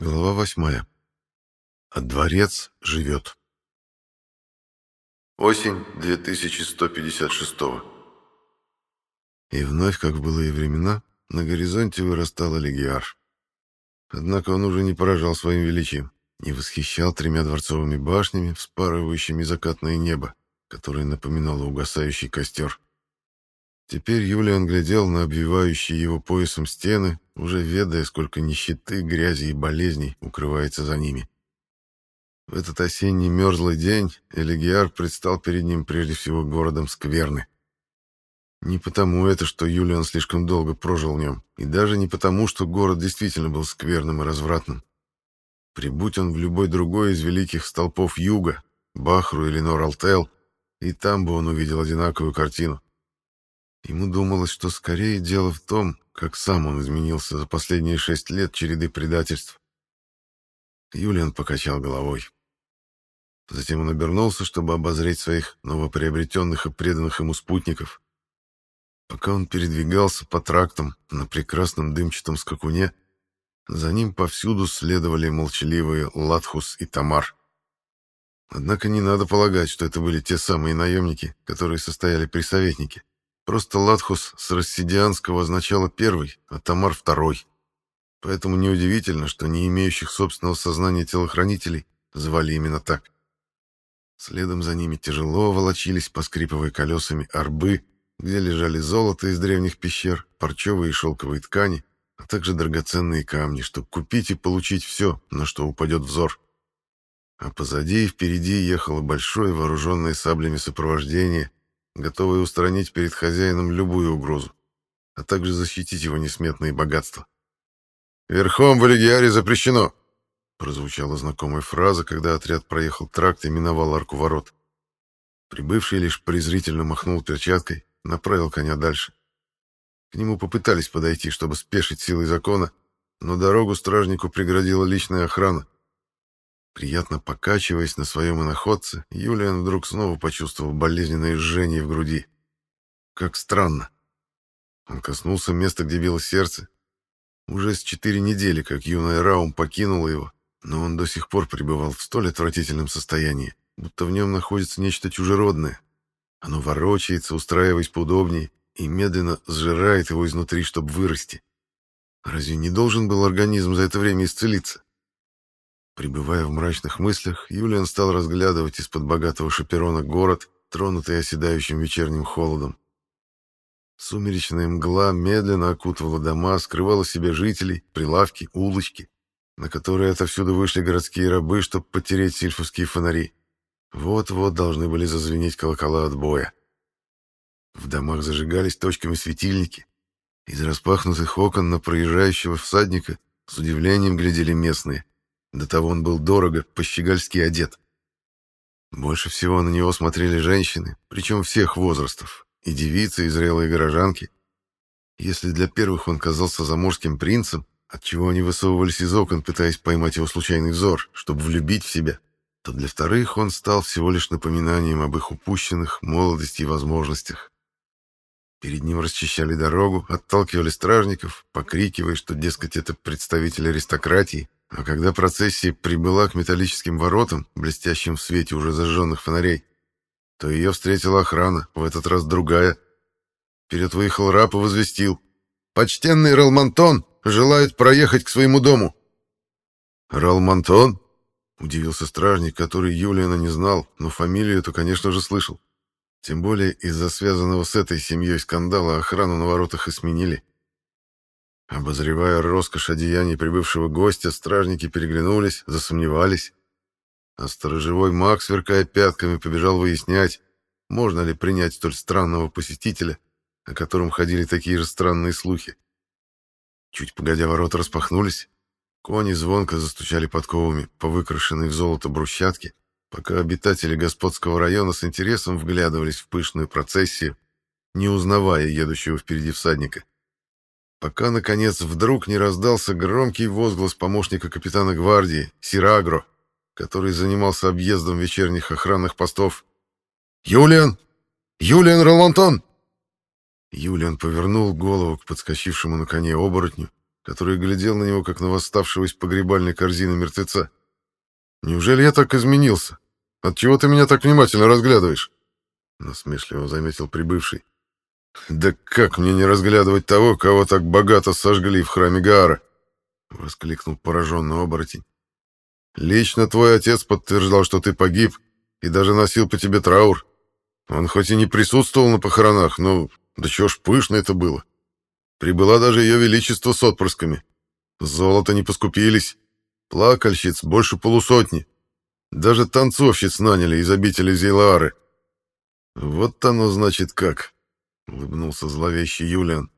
Глава восьмая. А дворец живет. Осень 2156 И вновь, как в былые времена, на горизонте вырастал Легиар. Однако он уже не поражал своим величием, не восхищал тремя дворцовыми башнями, вспарывающими закатное небо, которое напоминало угасающий костер. Теперь Юлиан глядел на обвивающие его поясом стены, уже ведая, сколько нищеты, грязи и болезней укрывается за ними. В этот осенний мерзлый день Элегиар предстал перед ним прежде всего городом Скверны. Не потому это, что Юлиан слишком долго прожил в нем, и даже не потому, что город действительно был скверным и развратным. Прибудь он в любой другой из великих столпов юга, Бахру или Нор-Алтел, и там бы он увидел одинаковую картину. Ему думалось, что скорее дело в том, как сам он изменился за последние шесть лет череды предательств. Юлиан покачал головой. Затем он обернулся, чтобы обозреть своих новоприобретенных и преданных ему спутников. Пока он передвигался по трактам на прекрасном дымчатом скакуне, за ним повсюду следовали молчаливые Латхус и Тамар. Однако не надо полагать, что это были те самые наемники, которые состояли при советнике. Просто Латхус с рассидианского означало «первый», а Тамар — «второй». Поэтому неудивительно, что не имеющих собственного сознания телохранителей звали именно так. Следом за ними тяжело волочились, поскрипывая колесами, арбы, где лежали золото из древних пещер, парчевые и шелковые ткани, а также драгоценные камни, чтобы купить и получить все, на что упадет взор. А позади и впереди ехало большое вооруженное саблями сопровождение, готовые устранить перед хозяином любую угрозу, а также защитить его несметные богатства. «Верхом в Элегиаре запрещено!» прозвучала знакомая фраза, когда отряд проехал тракт и миновал арку ворот. Прибывший лишь презрительно махнул перчаткой, направил коня дальше. К нему попытались подойти, чтобы спешить силой закона, но дорогу стражнику преградила личная охрана, Приятно покачиваясь на своем иноходце, Юлиан вдруг снова почувствовал болезненное жжение в груди. Как странно. Он коснулся места, где било сердце. Уже с четыре недели, как юная Раум покинула его, но он до сих пор пребывал в столь отвратительном состоянии, будто в нем находится нечто чужеродное. Оно ворочается, устраиваясь поудобнее, и медленно сжирает его изнутри, чтобы вырасти. Разве не должен был организм за это время исцелиться? Пребывая в мрачных мыслях, Юлиан стал разглядывать из-под богатого шаперона город, тронутый оседающим вечерним холодом. Сумеречная мгла медленно окутывала дома, скрывала себе жителей, прилавки, улочки, на которые отовсюду вышли городские рабы, чтобы потереть сильфовские фонари. Вот-вот должны были зазвенеть колокола отбоя. В домах зажигались точками светильники. Из распахнутых окон на проезжающего всадника с удивлением глядели местные. До того он был дорого, по-щегольски одет. Больше всего на него смотрели женщины, причем всех возрастов, и девицы, и зрелые горожанки. Если для первых он казался заморским принцем, отчего они высовывались из окон, пытаясь поймать его случайный взор, чтобы влюбить в себя, то для вторых он стал всего лишь напоминанием об их упущенных молодости и возможностях. Перед ним расчищали дорогу, отталкивали стражников, покрикивая, что, дескать, это представитель аристократии, а когда процессия прибыла к металлическим воротам, блестящим в свете уже зажженных фонарей, то ее встретила охрана, в этот раз другая. Вперед выехал раб и возвестил. «Почтенный Ралмантон желает проехать к своему дому». «Ралмантон?» — удивился стражник, который Юлиана не знал, но фамилию эту, конечно же, слышал. Тем более из-за связанного с этой семьей скандала охрану на воротах и сменили. Обозревая роскошь одеяний прибывшего гостя, стражники переглянулись, засомневались. А сторожевой маг, сверкая пятками, побежал выяснять, можно ли принять столь странного посетителя, о котором ходили такие же странные слухи. Чуть погодя, ворота распахнулись. Кони звонко застучали подковами по выкрашенной в золото брусчатке, пока обитатели господского района с интересом вглядывались в пышную процессию, не узнавая едущего впереди всадника пока, наконец, вдруг не раздался громкий возглас помощника капитана гвардии, Сирагро, который занимался объездом вечерних охранных постов. «Юлиан! Юлиан Ролантон!» Юлиан повернул голову к подскочившему на коне оборотню который глядел на него, как на восставшего из погребальной корзины мертвеца. «Неужели я так изменился? Отчего ты меня так внимательно разглядываешь?» Насмешливо заметил прибывший. «Да как мне не разглядывать того, кого так богато сожгли в храме Гаара?» — воскликнул пораженный оборотень. «Лично твой отец подтверждал, что ты погиб, и даже носил по тебе траур. Он хоть и не присутствовал на похоронах, но да чего ж пышно это было. Прибыла даже ее величество с отпрысками. Золото не поскупились. Плакальщиц больше полусотни. Даже танцовщиц наняли из обители Зейлаары. Вот оно значит как, — улыбнулся зловещий Юлиан.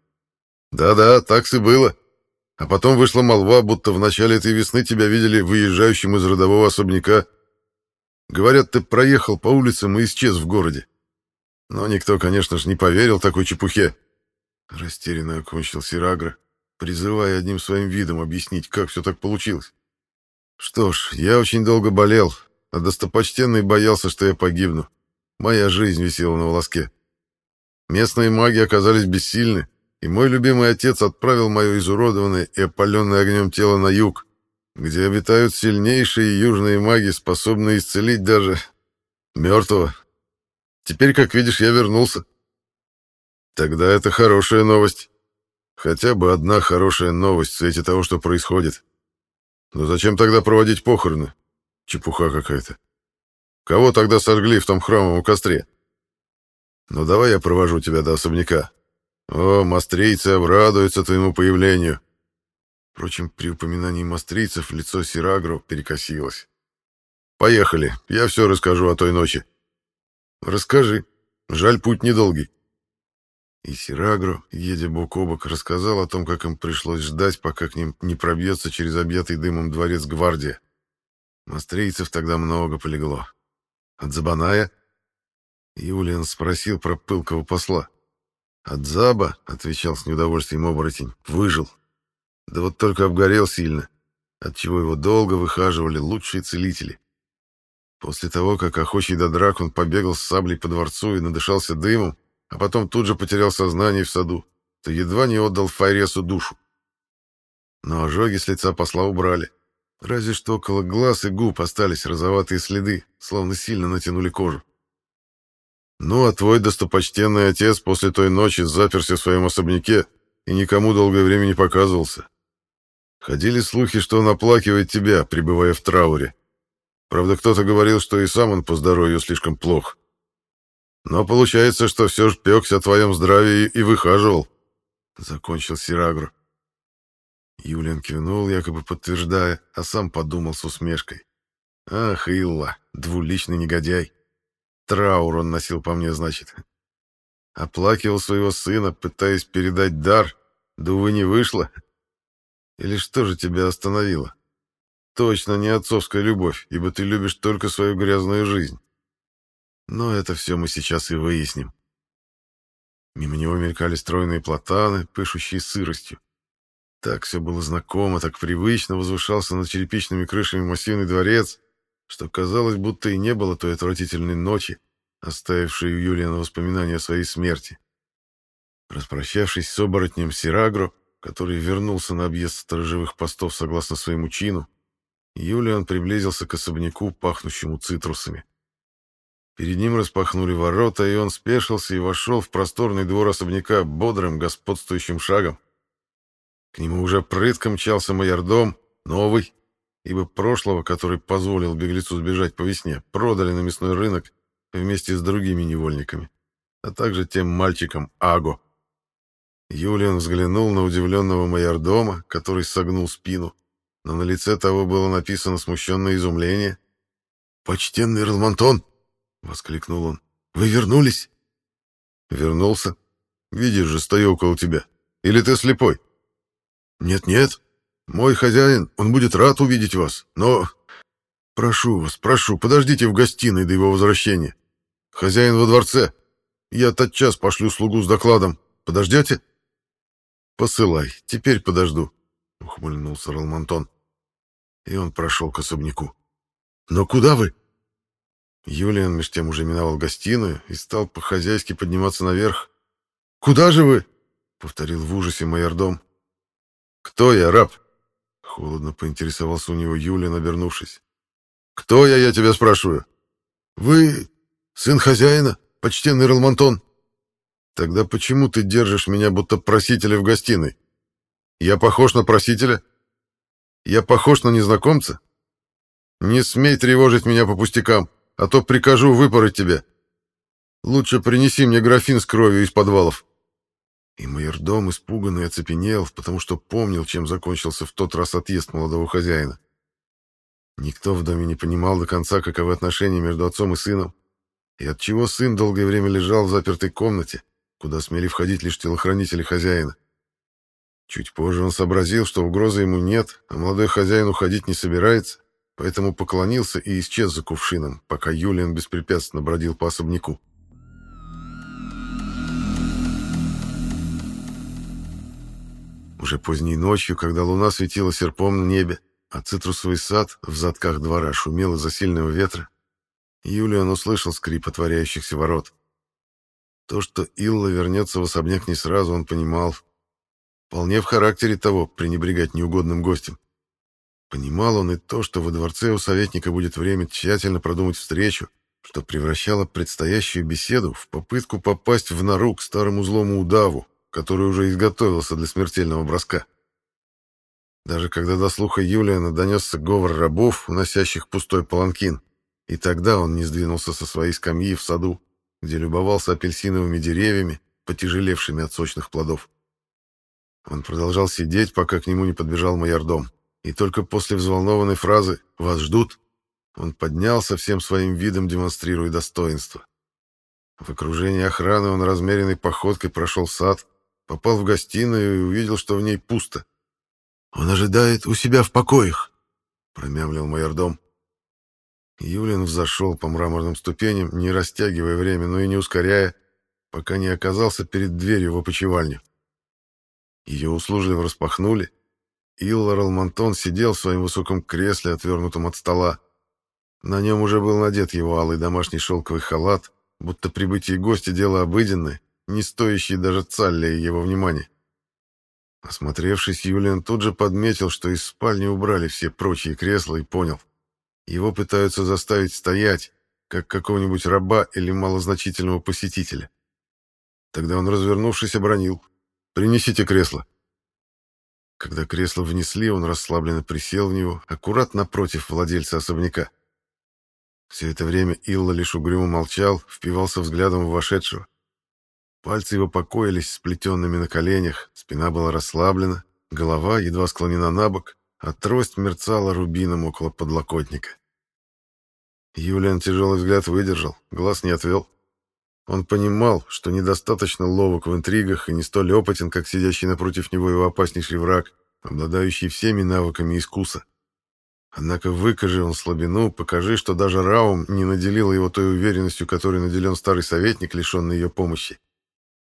Да-да, так и было. А потом вышла молва, будто в начале этой весны тебя видели выезжающим из родового особняка. Говорят, ты проехал по улицам и исчез в городе. Но никто, конечно же, не поверил такой чепухе. Растерянно окончил Сирагра, призывая одним своим видом объяснить, как все так получилось. Что ж, я очень долго болел, а достопочтенный боялся, что я погибну. Моя жизнь висела на волоске. Местные маги оказались бессильны, и мой любимый отец отправил мое изуродованное и опаленное огнем тело на юг, где обитают сильнейшие южные маги, способные исцелить даже мертвого. Теперь, как видишь, я вернулся. Тогда это хорошая новость. Хотя бы одна хорошая новость в свете того, что происходит. Но зачем тогда проводить похороны? Чепуха какая-то. Кого тогда сожгли в том храмовом костре? Ну давай я провожу тебя до особняка. О, мастрийцы обрадуются твоему появлению. Впрочем, при упоминании мастрийцев лицо Сирагро перекосилось. Поехали, я все расскажу о той ночи. Расскажи. Жаль, путь недолгий. И Сирагро, едя бок о бок, рассказал о том, как им пришлось ждать, пока к ним не пробьется через объятый дымом дворец гвардия. Мастрийцев тогда много полегло. От Забаная? Юлиан спросил про пылкого посла. От Заба, отвечал с неудовольствием оборотень, выжил. Да вот только обгорел сильно, отчего его долго выхаживали лучшие целители. После того, как охочий до драк он побегал с саблей по дворцу и надышался дымом, а потом тут же потерял сознание в саду, то едва не отдал Файресу душу. Но ожоги с лица посла убрали. Разве что около глаз и губ остались розоватые следы, словно сильно натянули кожу. Ну, а твой достопочтенный отец после той ночи заперся в своем особняке и никому долгое время не показывался. Ходили слухи, что он оплакивает тебя, пребывая в трауре. Правда, кто-то говорил, что и сам он по здоровью слишком плох. Но получается, что все ж пекся о твоем здравии и выхаживал. Закончил Сирагру. Юлиан кивнул, якобы подтверждая, а сам подумал с усмешкой. Ах, Илла, двуличный негодяй. Траур он носил по мне, значит. Оплакивал своего сына, пытаясь передать дар, да, увы, не вышло. Или что же тебя остановило? Точно не отцовская любовь, ибо ты любишь только свою грязную жизнь. Но это все мы сейчас и выясним. Мимо него мелькали стройные платаны, пышущие сыростью. Так все было знакомо, так привычно возвышался над черепичными крышами массивный дворец, что казалось, будто и не было той отвратительной ночи, оставившей у Юлиана воспоминания о своей смерти. Распрощавшись с оборотнем Сирагро, который вернулся на объезд сторожевых постов согласно своему чину, Юлиан приблизился к особняку, пахнущему цитрусами. Перед ним распахнули ворота, и он спешился и вошел в просторный двор особняка бодрым господствующим шагом. К нему уже прытко мчался майордом, новый, ибо прошлого, который позволил беглецу сбежать по весне, продали на мясной рынок вместе с другими невольниками, а также тем мальчиком Аго. Юлиан взглянул на удивленного майордома, который согнул спину, но на лице того было написано смущенное изумление. «Почтенный Ралмантон!» — воскликнул он. «Вы вернулись?» «Вернулся. Видишь же, стою около тебя. Или ты слепой?» «Нет-нет. Мой хозяин, он будет рад увидеть вас, но...» «Прошу вас, прошу, подождите в гостиной до его возвращения. Хозяин во дворце. Я тотчас пошлю слугу с докладом. Подождете?» «Посылай, теперь подожду», — ухмыльнулся Ралмантон. И он прошел к особняку. «Но куда вы?» Юлиан меж тем уже миновал гостиную и стал по-хозяйски подниматься наверх. «Куда же вы?» — повторил в ужасе майордом. «Кто я, раб?» — холодно поинтересовался у него Юлиан, обернувшись. «Кто я, я тебя спрашиваю?» «Вы сын хозяина, почтенный Ралмантон?» «Тогда почему ты держишь меня, будто просителя в гостиной? Я похож на просителя? Я похож на незнакомца? Не смей тревожить меня по пустякам, а то прикажу выпороть тебя. Лучше принеси мне графин с кровью из подвалов». И майордом испуганный оцепенел, потому что помнил, чем закончился в тот раз отъезд молодого хозяина. Никто в доме не понимал до конца, каковы отношения между отцом и сыном, и отчего сын долгое время лежал в запертой комнате, куда смели входить лишь телохранители хозяина. Чуть позже он сообразил, что угрозы ему нет, а молодой хозяин уходить не собирается, поэтому поклонился и исчез за кувшином, пока Юлиан беспрепятственно бродил по особняку. Уже поздней ночью, когда луна светила серпом на небе, а цитрусовый сад в задках двора шумел из-за сильного ветра, Юлиан услышал скрип отворяющихся ворот. То, что Илла вернется в особняк не сразу, он понимал. Вполне в характере того пренебрегать неугодным гостем. Понимал он и то, что во дворце у советника будет время тщательно продумать встречу, что превращало предстоящую беседу в попытку попасть в нору к старому злому удаву, который уже изготовился для смертельного броска. Даже когда до слуха Юлиана донесся говор рабов, уносящих пустой паланкин, и тогда он не сдвинулся со своей скамьи в саду, где любовался апельсиновыми деревьями, потяжелевшими от сочных плодов. Он продолжал сидеть, пока к нему не подбежал майордом, и только после взволнованной фразы «Вас ждут» он поднялся всем своим видом, демонстрируя достоинство. В окружении охраны он размеренной походкой прошел сад, Попал в гостиную и увидел, что в ней пусто. «Он ожидает у себя в покоях», — промямлил майордом. Юлин взошел по мраморным ступеням, не растягивая время, но и не ускоряя, пока не оказался перед дверью в опочивальню. Ее услужливо распахнули. Иллар Алмантон сидел в своем высоком кресле, отвернутом от стола. На нем уже был надет его алый домашний шелковый халат, будто прибытие гостя дело обыденное, не стоящий даже цалля его внимания. Осмотревшись, Юлиан тут же подметил, что из спальни убрали все прочие кресла и понял. Его пытаются заставить стоять, как какого-нибудь раба или малозначительного посетителя. Тогда он, развернувшись, обронил. «Принесите кресло». Когда кресло внесли, он расслабленно присел в него, аккурат напротив владельца особняка. Все это время Илла лишь угрюмо молчал, впивался взглядом в вошедшего. Пальцы его покоились сплетенными на коленях, спина была расслаблена, голова едва склонена на бок, а трость мерцала рубином около подлокотника. Юлиан тяжелый взгляд выдержал, глаз не отвел. Он понимал, что недостаточно ловок в интригах и не столь опытен, как сидящий напротив него его опаснейший враг, обладающий всеми навыками искуса. Однако выкажи он слабину, покажи, что даже Раум не наделил его той уверенностью, которой наделен старый советник, лишенный ее помощи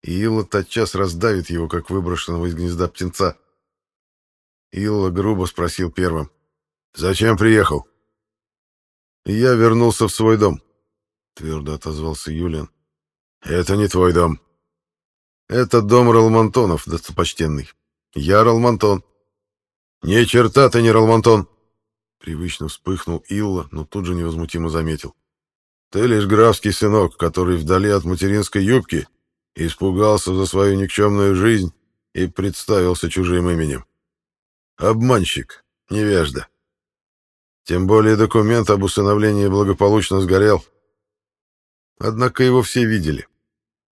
и Илла тотчас раздавит его, как выброшенного из гнезда птенца. Илла грубо спросил первым. «Зачем приехал?» «Я вернулся в свой дом», — твердо отозвался Юлиан. «Это не твой дом». «Это дом Ралмантонов, достопочтенный. Я Ралмантон». «Ни черта ты не Ралмантон!» Привычно вспыхнул Илла, но тут же невозмутимо заметил. «Ты лишь графский сынок, который вдали от материнской юбки Испугался за свою никчемную жизнь и представился чужим именем. Обманщик, невежда. Тем более документ об усыновлении благополучно сгорел. Однако его все видели.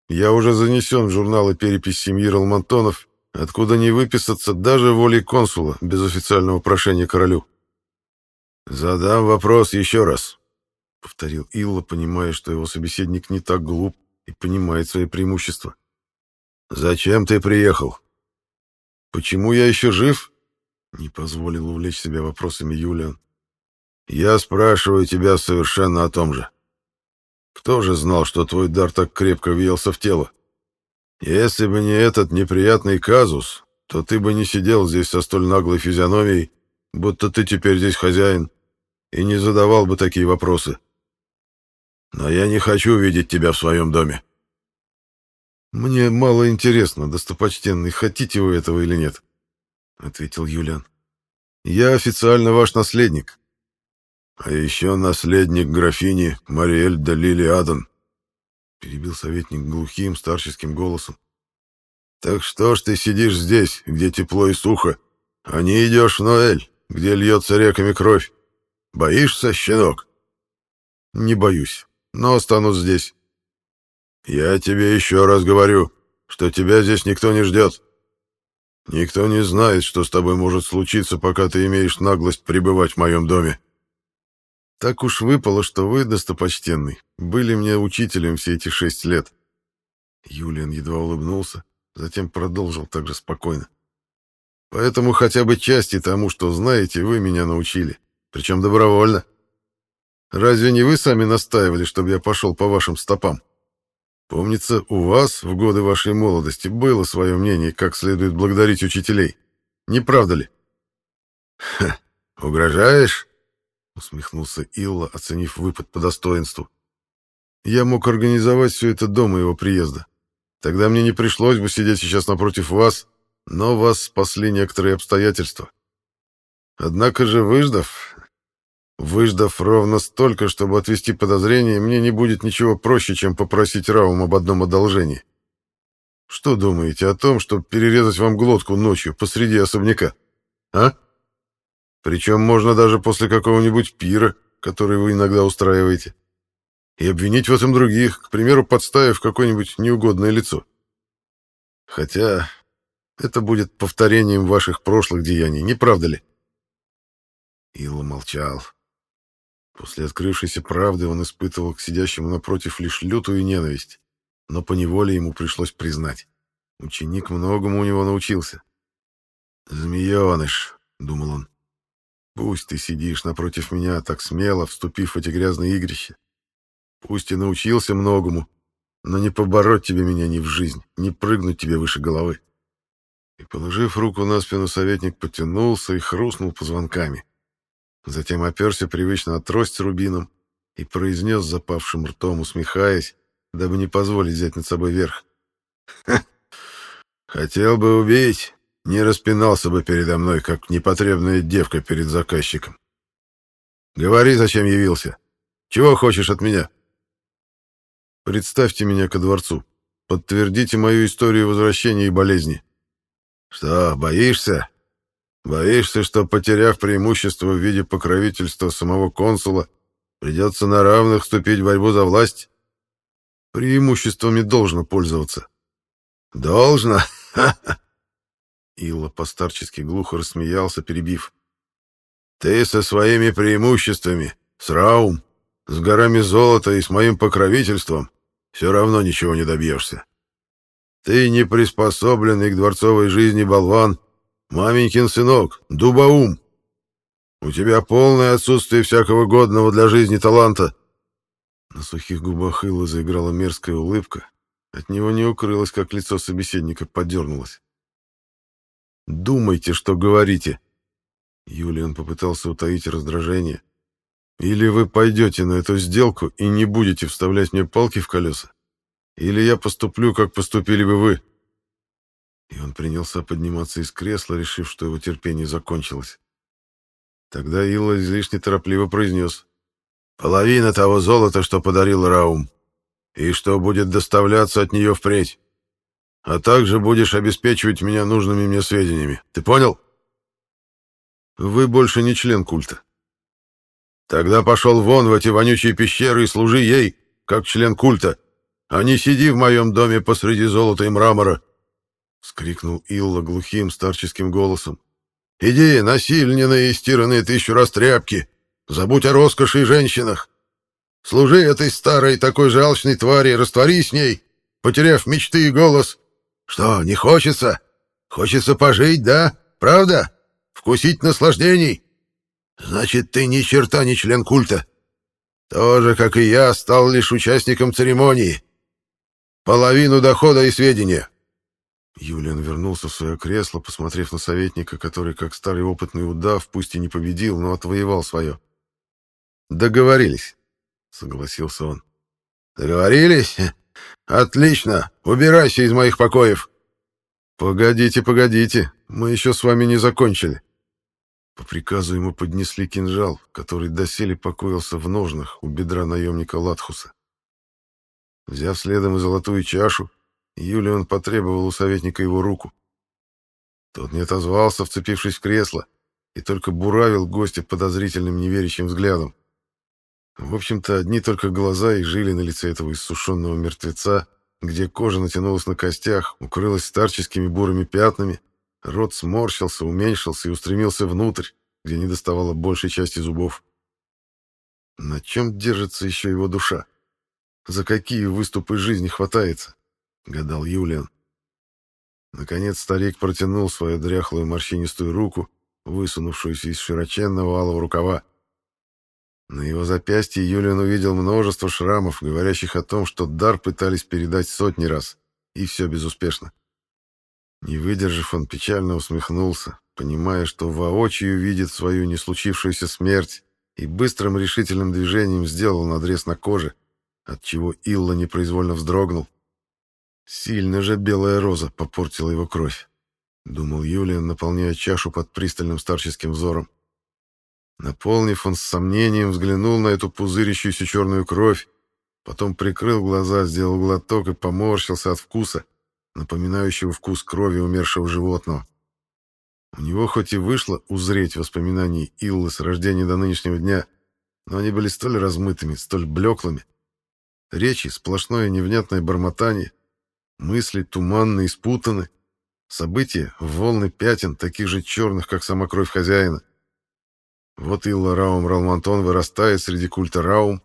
Я уже занесен в журналы перепись семьи Ралмантонов, откуда не выписаться даже волей консула без официального прошения королю. «Задам вопрос еще раз», — повторил Илла, понимая, что его собеседник не так глуп, и понимает свои преимущества. «Зачем ты приехал?» «Почему я еще жив?» Не позволил увлечь себя вопросами Юлиан. «Я спрашиваю тебя совершенно о том же. Кто же знал, что твой дар так крепко въелся в тело? Если бы не этот неприятный казус, то ты бы не сидел здесь со столь наглой физиономией, будто ты теперь здесь хозяин, и не задавал бы такие вопросы. Но я не хочу видеть тебя в своем доме. Мне мало интересно, достопочтенный, хотите вы этого или нет. ответил Юлиан. Я официально ваш наследник. А еще наследник графини Мариэль де Лили Адан, перебил советник глухим старческим голосом. Так что ж ты сидишь здесь, где тепло и сухо, а не идешь в Ноэль, где льется реками кровь? Боишься, щенок? Не боюсь, но останусь здесь. Я тебе еще раз говорю, что тебя здесь никто не ждет. Никто не знает, что с тобой может случиться, пока ты имеешь наглость пребывать в моем доме. Так уж выпало, что вы, достопочтенный, были мне учителем все эти шесть лет. Юлиан едва улыбнулся, затем продолжил так же спокойно. Поэтому хотя бы части тому, что знаете, вы меня научили, причем добровольно. Разве не вы сами настаивали, чтобы я пошел по вашим стопам? Помнится, у вас в годы вашей молодости было свое мнение, как следует благодарить учителей. Не правда ли? Ха, угрожаешь? Усмехнулся Илла, оценив выпад по достоинству. Я мог организовать все это до моего приезда. Тогда мне не пришлось бы сидеть сейчас напротив вас, но вас спасли некоторые обстоятельства. Однако же, выждав, выждав ровно столько, чтобы отвести подозрения, мне не будет ничего проще, чем попросить Раум об одном одолжении. Что думаете о том, чтобы перерезать вам глотку ночью посреди особняка? А? Причем можно даже после какого-нибудь пира, который вы иногда устраиваете и обвинить в этом других, к примеру, подставив какое-нибудь неугодное лицо. Хотя это будет повторением ваших прошлых деяний, не правда ли? Илла молчал. После открывшейся правды он испытывал к сидящему напротив лишь лютую ненависть, но поневоле ему пришлось признать. Ученик многому у него научился. «Змееныш», — думал он, — «пусть ты сидишь напротив меня так смело, вступив в эти грязные игрища, Пусть и научился многому, но не побороть тебе меня ни в жизнь, не прыгнуть тебе выше головы. И, положив руку на спину, советник потянулся и хрустнул позвонками. Затем оперся привычно от трость с рубином и произнес запавшим ртом, усмехаясь, дабы не позволить взять над собой верх. «Хотел бы убить, не распинался бы передо мной, как непотребная девка перед заказчиком. Говори, зачем явился. Чего хочешь от меня?» Представьте меня ко дворцу. Подтвердите мою историю возвращения и болезни. Что, боишься? Боишься, что, потеряв преимущество в виде покровительства самого консула, придется на равных вступить в борьбу за власть? Преимуществами должно пользоваться. Должно? Илла постарчески глухо рассмеялся, перебив. Ты со своими преимуществами, с Раум, с горами золота и с моим покровительством все равно ничего не добьешься. Ты не приспособленный к дворцовой жизни болван, маменькин сынок, дубоум. У тебя полное отсутствие всякого годного для жизни таланта. На сухих губах Илла заиграла мерзкая улыбка. От него не укрылось, как лицо собеседника подернулось. «Думайте, что говорите!» Юлиан попытался утаить раздражение. Или вы пойдете на эту сделку и не будете вставлять мне палки в колеса, или я поступлю, как поступили бы вы. И он принялся подниматься из кресла, решив, что его терпение закончилось. Тогда Илла излишне торопливо произнес. «Половина того золота, что подарил Раум, и что будет доставляться от нее впредь. А также будешь обеспечивать меня нужными мне сведениями. Ты понял?» «Вы больше не член культа», Тогда пошел вон в эти вонючие пещеры и служи ей, как член культа, а не сиди в моем доме посреди золота и мрамора!» — скрикнул Илла глухим старческим голосом. «Иди, насильненные и стиранные тысячу раз тряпки! Забудь о роскоши и женщинах! Служи этой старой такой же алчной твари, раствори с ней, потеряв мечты и голос! Что, не хочется? Хочется пожить, да? Правда? Вкусить наслаждений!» Значит, ты ни черта не член культа. Тоже, как и я, стал лишь участником церемонии. Половину дохода и сведения. Юлиан вернулся в свое кресло, посмотрев на советника, который, как старый опытный удав, пусть и не победил, но отвоевал свое. «Договорились», — согласился он. «Договорились? Отлично. Убирайся из моих покоев». «Погодите, погодите, мы еще с вами не закончили». По приказу ему поднесли кинжал, который доселе покоился в ножнах у бедра наемника Латхуса. Взяв следом и золотую чашу, Юлиан потребовал у советника его руку. Тот не отозвался, вцепившись в кресло, и только буравил гостя подозрительным неверящим взглядом. В общем-то, одни только глаза и жили на лице этого иссушенного мертвеца, где кожа натянулась на костях, укрылась старческими бурыми пятнами, рот сморщился, уменьшился и устремился внутрь, где не доставало большей части зубов. На чем держится еще его душа? За какие выступы жизни хватается? — гадал Юлиан. Наконец старик протянул свою дряхлую морщинистую руку, высунувшуюся из широченного алого рукава. На его запястье Юлиан увидел множество шрамов, говорящих о том, что дар пытались передать сотни раз, и все безуспешно. Не выдержав, он печально усмехнулся, понимая, что воочию видит свою не случившуюся смерть, и быстрым решительным движением сделал надрез на коже, отчего Илла непроизвольно вздрогнул. Сильно же белая роза попортила его кровь, думал Юлиан, наполняя чашу под пристальным старческим взором. Наполнив, он с сомнением взглянул на эту пузырящуюся черную кровь, потом прикрыл глаза, сделал глоток и поморщился от вкуса, напоминающего вкус крови умершего животного. У него хоть и вышло узреть воспоминаний Иллы с рождения до нынешнего дня, но они были столь размытыми, столь блеклыми. Речи — сплошное невнятное бормотание, Мысли туманны и спутаны. События — волны пятен, таких же черных, как сама кровь хозяина. Вот Илла Раум Ралмантон вырастает среди культа Раум.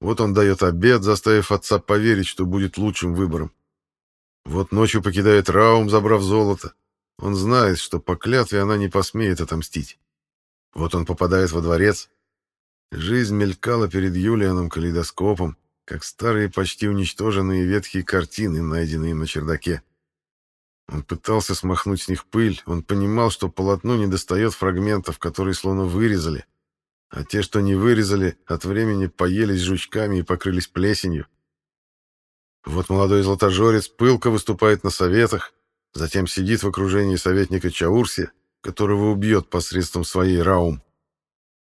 Вот он дает обед, заставив отца поверить, что будет лучшим выбором. Вот ночью покидает Раум, забрав золото. Он знает, что по клятве она не посмеет отомстить. Вот он попадает во дворец. Жизнь мелькала перед Юлианом калейдоскопом, как старые почти уничтоженные ветхие картины, найденные на чердаке. Он пытался смахнуть с них пыль, он понимал, что полотну недостает фрагментов, которые словно вырезали, а те, что не вырезали, от времени поелись жучками и покрылись плесенью. Вот молодой золотожорец пылко выступает на советах, затем сидит в окружении советника Чаурси, которого убьет посредством своей раум.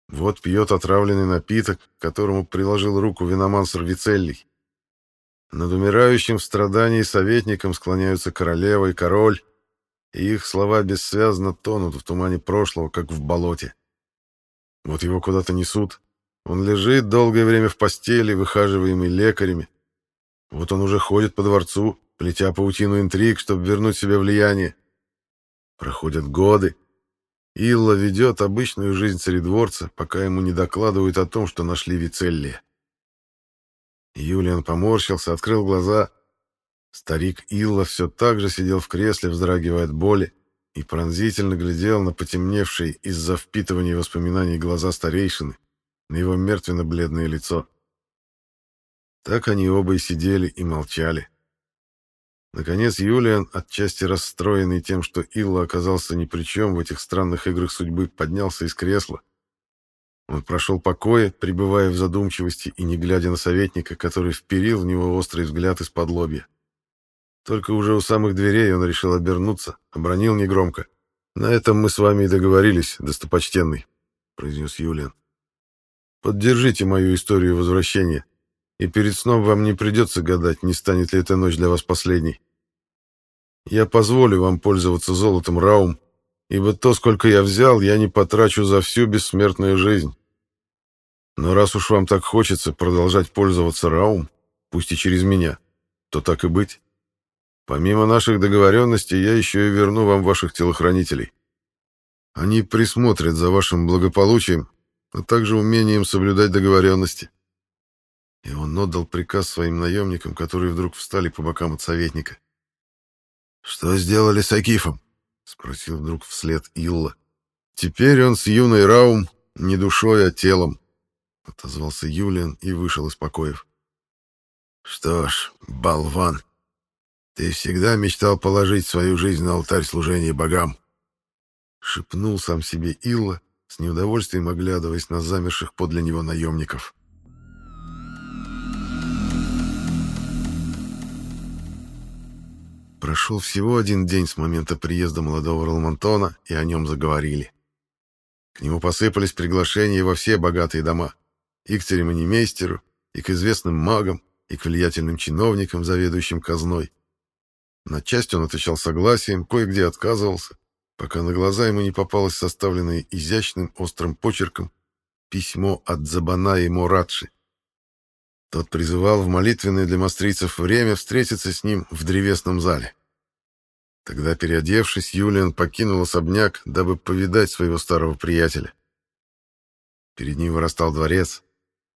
Вот пьет отравленный напиток, к которому приложил руку виномансер Вицеллий. Над умирающим в страдании советником склоняются королева и король, и их слова бессвязно тонут в тумане прошлого, как в болоте. Вот его куда-то несут. Он лежит долгое время в постели, выхаживаемый лекарями. Вот он уже ходит по дворцу, плетя паутину интриг, чтобы вернуть себе влияние. Проходят годы, Илла ведет обычную жизнь царедворца, пока ему не докладывают о том, что нашли Вицелли. Юлиан поморщился, открыл глаза. Старик Илла все так же сидел в кресле, вздрагивая от боли, и пронзительно глядел на потемневшие из-за впитывания воспоминаний глаза старейшины, на его мертвенно-бледное лицо. Так они оба и сидели и молчали. Наконец Юлиан, отчасти расстроенный тем, что Илла оказался ни при чем в этих странных играх судьбы, поднялся из кресла. Он прошел покоя, пребывая в задумчивости и не глядя на советника, который вперил в него острый взгляд из-под лобья. Только уже у самых дверей он решил обернуться, обронил негромко. «На этом мы с вами и договорились, достопочтенный», — произнес Юлиан. «Поддержите мою историю возвращения, и перед сном вам не придется гадать, не станет ли эта ночь для вас последней. Я позволю вам пользоваться золотом Раум, ибо то, сколько я взял, я не потрачу за всю бессмертную жизнь. Но раз уж вам так хочется продолжать пользоваться Раум, пусть и через меня, то так и быть. Помимо наших договоренностей, я еще и верну вам ваших телохранителей. Они присмотрят за вашим благополучием, а также умением соблюдать договоренности. И он отдал приказ своим наемникам, которые вдруг встали по бокам от советника. «Что сделали с Акифом?» — спросил вдруг вслед Илла. «Теперь он с юной Раум не душой, а телом», — отозвался Юлиан и вышел из покоев. «Что ж, болван, ты всегда мечтал положить свою жизнь на алтарь служения богам», — шепнул сам себе Илла, с неудовольствием оглядываясь на замерших подле него наемников. Прошел всего один день с момента приезда молодого Ролмантона, и о нем заговорили. К нему посыпались приглашения во все богатые дома. И к церемонимейстеру, и к известным магам, и к влиятельным чиновникам, заведующим казной. На часть он отвечал согласием, кое-где отказывался, пока на глаза ему не попалось составленное изящным острым почерком письмо от Забана и Морадши. Тот призывал в молитвенное для мастрийцев время встретиться с ним в древесном зале. Тогда, переодевшись, Юлиан покинул особняк, дабы повидать своего старого приятеля. Перед ним вырастал дворец.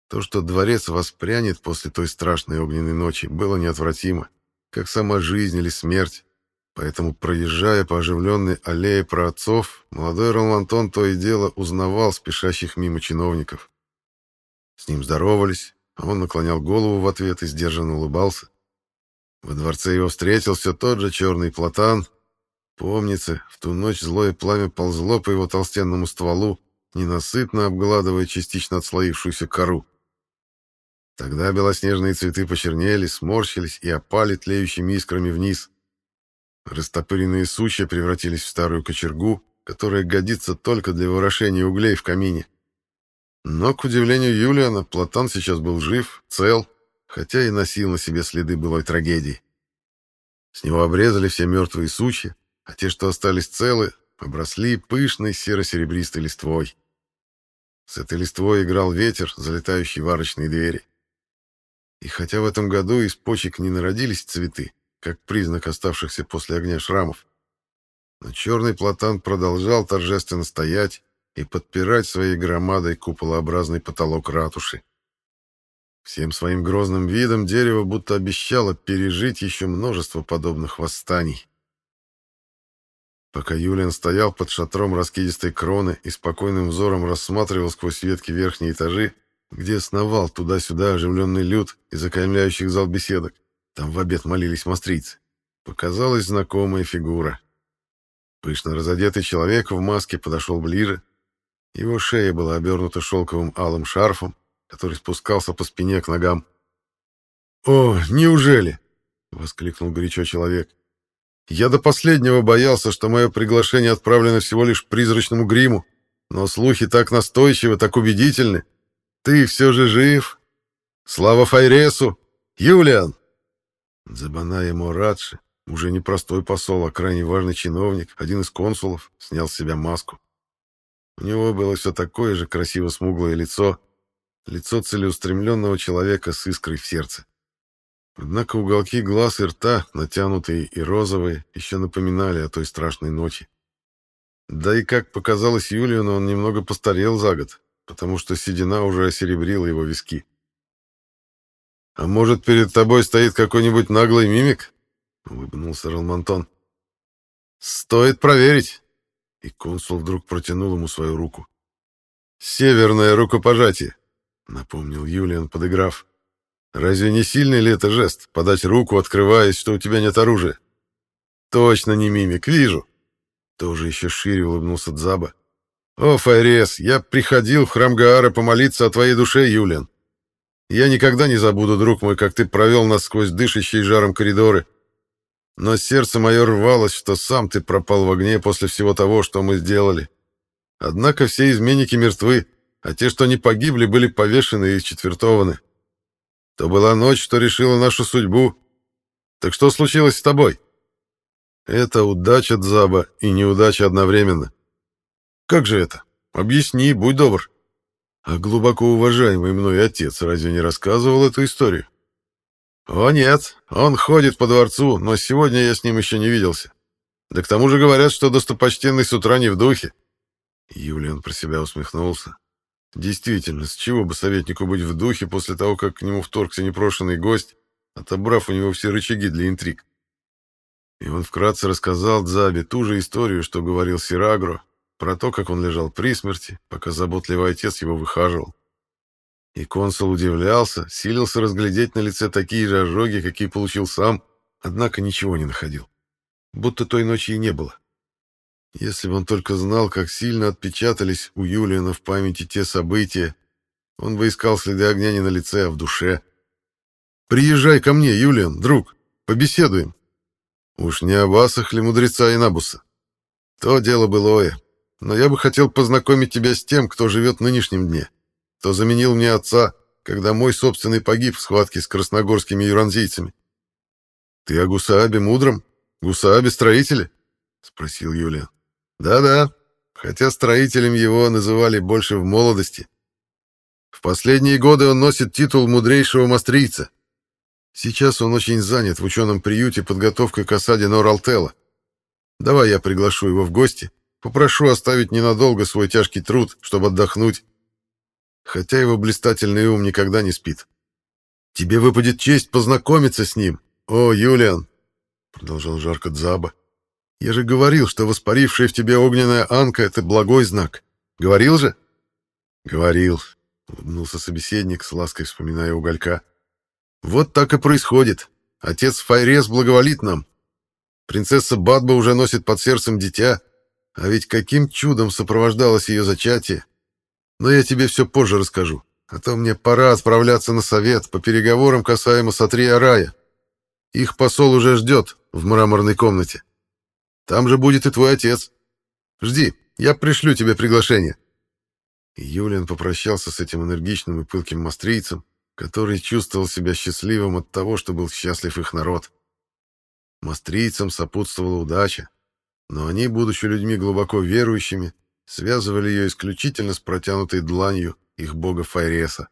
То, что дворец воспрянет после той страшной огненной ночи, было неотвратимо, как сама жизнь или смерть. Поэтому, проезжая по оживленной аллее праотцов, молодой Ролантон то и дело узнавал спешащих мимо чиновников. С ним здоровались, он наклонял голову в ответ и сдержанно улыбался. Во дворце его встретил все тот же черный платан. Помнится, в ту ночь злое пламя ползло по его толстенному стволу, ненасытно обгладывая частично отслоившуюся кору. Тогда белоснежные цветы почернели, сморщились и опали тлеющими искрами вниз. Растопыренные сучья превратились в старую кочергу, которая годится только для ворошения углей в камине. Но, к удивлению Юлиана, Платан сейчас был жив, цел, хотя и носил на себе следы былой трагедии. С него обрезали все мертвые сучья, а те, что остались целы, обросли пышной серо-серебристой листвой. С этой листвой играл ветер, залетающий в арочные двери. И хотя в этом году из почек не народились цветы, как признак оставшихся после огня шрамов, но черный платан продолжал торжественно стоять, и подпирать своей громадой куполообразный потолок ратуши. Всем своим грозным видом дерево будто обещало пережить еще множество подобных восстаний. Пока Юлиан стоял под шатром раскидистой кроны и спокойным взором рассматривал сквозь ветки верхние этажи, где сновал туда-сюда оживленный люд из окаймляющих зал беседок, там в обед молились мастрийцы, показалась знакомая фигура. Пышно разодетый человек в маске подошел ближе, его шея была обернута шелковым алым шарфом, который спускался по спине к ногам. «О, неужели?» — воскликнул горячо человек. «Я до последнего боялся, что мое приглашение отправлено всего лишь призрачному гриму, но слухи так настойчивы, так убедительны. Ты все же жив? Слава Файресу! Юлиан!» Забаная Морадши, уже не простой посол, а крайне важный чиновник, один из консулов, снял с себя маску. У него было все такое же красиво-смуглое лицо, лицо целеустремленного человека с искрой в сердце. Однако уголки глаз и рта, натянутые и розовые, еще напоминали о той страшной ночи. Да и, как показалось Юлиону, он немного постарел за год, потому что седина уже осеребрила его виски. «А может, перед тобой стоит какой-нибудь наглый мимик?» — улыбнулся Ралмантон. «Стоит проверить. И консул вдруг протянул ему свою руку. «Северное рукопожатие», — напомнил Юлиан, подыграв. «Разве не сильный ли это жест, подать руку, открываясь, что у тебя нет оружия?» «Точно не мимик, вижу». Тоже еще шире улыбнулся Дзаба. «О, Файрес, я приходил в храм Гаара помолиться о твоей душе, Юлиан. Я никогда не забуду, друг мой, как ты провел нас сквозь дышащие жаром коридоры, но сердце мое рвалось, что сам ты пропал в огне после всего того, что мы сделали. Однако все изменники мертвы, а те, что не погибли, были повешены и четвертованы. То была ночь, что решила нашу судьбу. Так что случилось с тобой? Это удача Дзаба и неудача одновременно. Как же это? Объясни, будь добр. А глубоко уважаемый мной отец разве не рассказывал эту историю? «О, нет, он ходит по дворцу, но сегодня я с ним еще не виделся. Да к тому же говорят, что достопочтенный с утра не в духе». Юлиан про себя усмехнулся. Действительно, с чего бы советнику быть в духе после того, как к нему вторгся непрошенный гость, отобрав у него все рычаги для интриг? И он вкратце рассказал Дзабе ту же историю, что говорил Сирагро, про то, как он лежал при смерти, пока заботливый отец его выхаживал. И консул удивлялся, силился разглядеть на лице такие же ожоги, какие получил сам, однако ничего не находил. Будто той ночи и не было. Если бы он только знал, как сильно отпечатались у Юлиана в памяти те события, он бы искал следы огня не на лице, а в душе. «Приезжай ко мне, Юлиан, друг, побеседуем». Уж не Абасах ли мудреца Инабуса? То дело былое. Но я бы хотел познакомить тебя с тем, кто живет в нынешнем дне, кто заменил мне отца, когда мой собственный погиб в схватке с красногорскими юранзийцами. Ты о Гусаабе мудром? Гусаабе строителе? Спросил Юлиан. Да-да, хотя строителем его называли больше в молодости. В последние годы он носит титул мудрейшего мастрийца. Сейчас он очень занят в ученом приюте подготовкой к осаде Нор-Алтела. Давай я приглашу его в гости, попрошу оставить ненадолго свой тяжкий труд, чтобы отдохнуть. Хотя его блистательный ум никогда не спит. Тебе выпадет честь познакомиться с ним. О, Юлиан, продолжал жарко Дзаба. Я же говорил, что воспарившая в тебе огненная анка — это благой знак. Говорил же? Говорил, — улыбнулся собеседник, с лаской вспоминая уголька. Вот так и происходит. Отец Файрес благоволит нам. Принцесса Бадба уже носит под сердцем дитя, а ведь каким чудом сопровождалось ее зачатие. Но я тебе все позже расскажу, а то мне пора отправляться на совет по переговорам касаемо Сатрия Рая. Их посол уже ждет в мраморной комнате. Там же будет и твой отец. Жди, я пришлю тебе приглашение». Юлиан попрощался с этим энергичным и пылким мастрийцем, который чувствовал себя счастливым от того, что был счастлив их народ. Мастрийцам сопутствовала удача, но они, будучи людьми глубоко верующими, связывали ее исключительно с протянутой дланью их бога Файреса.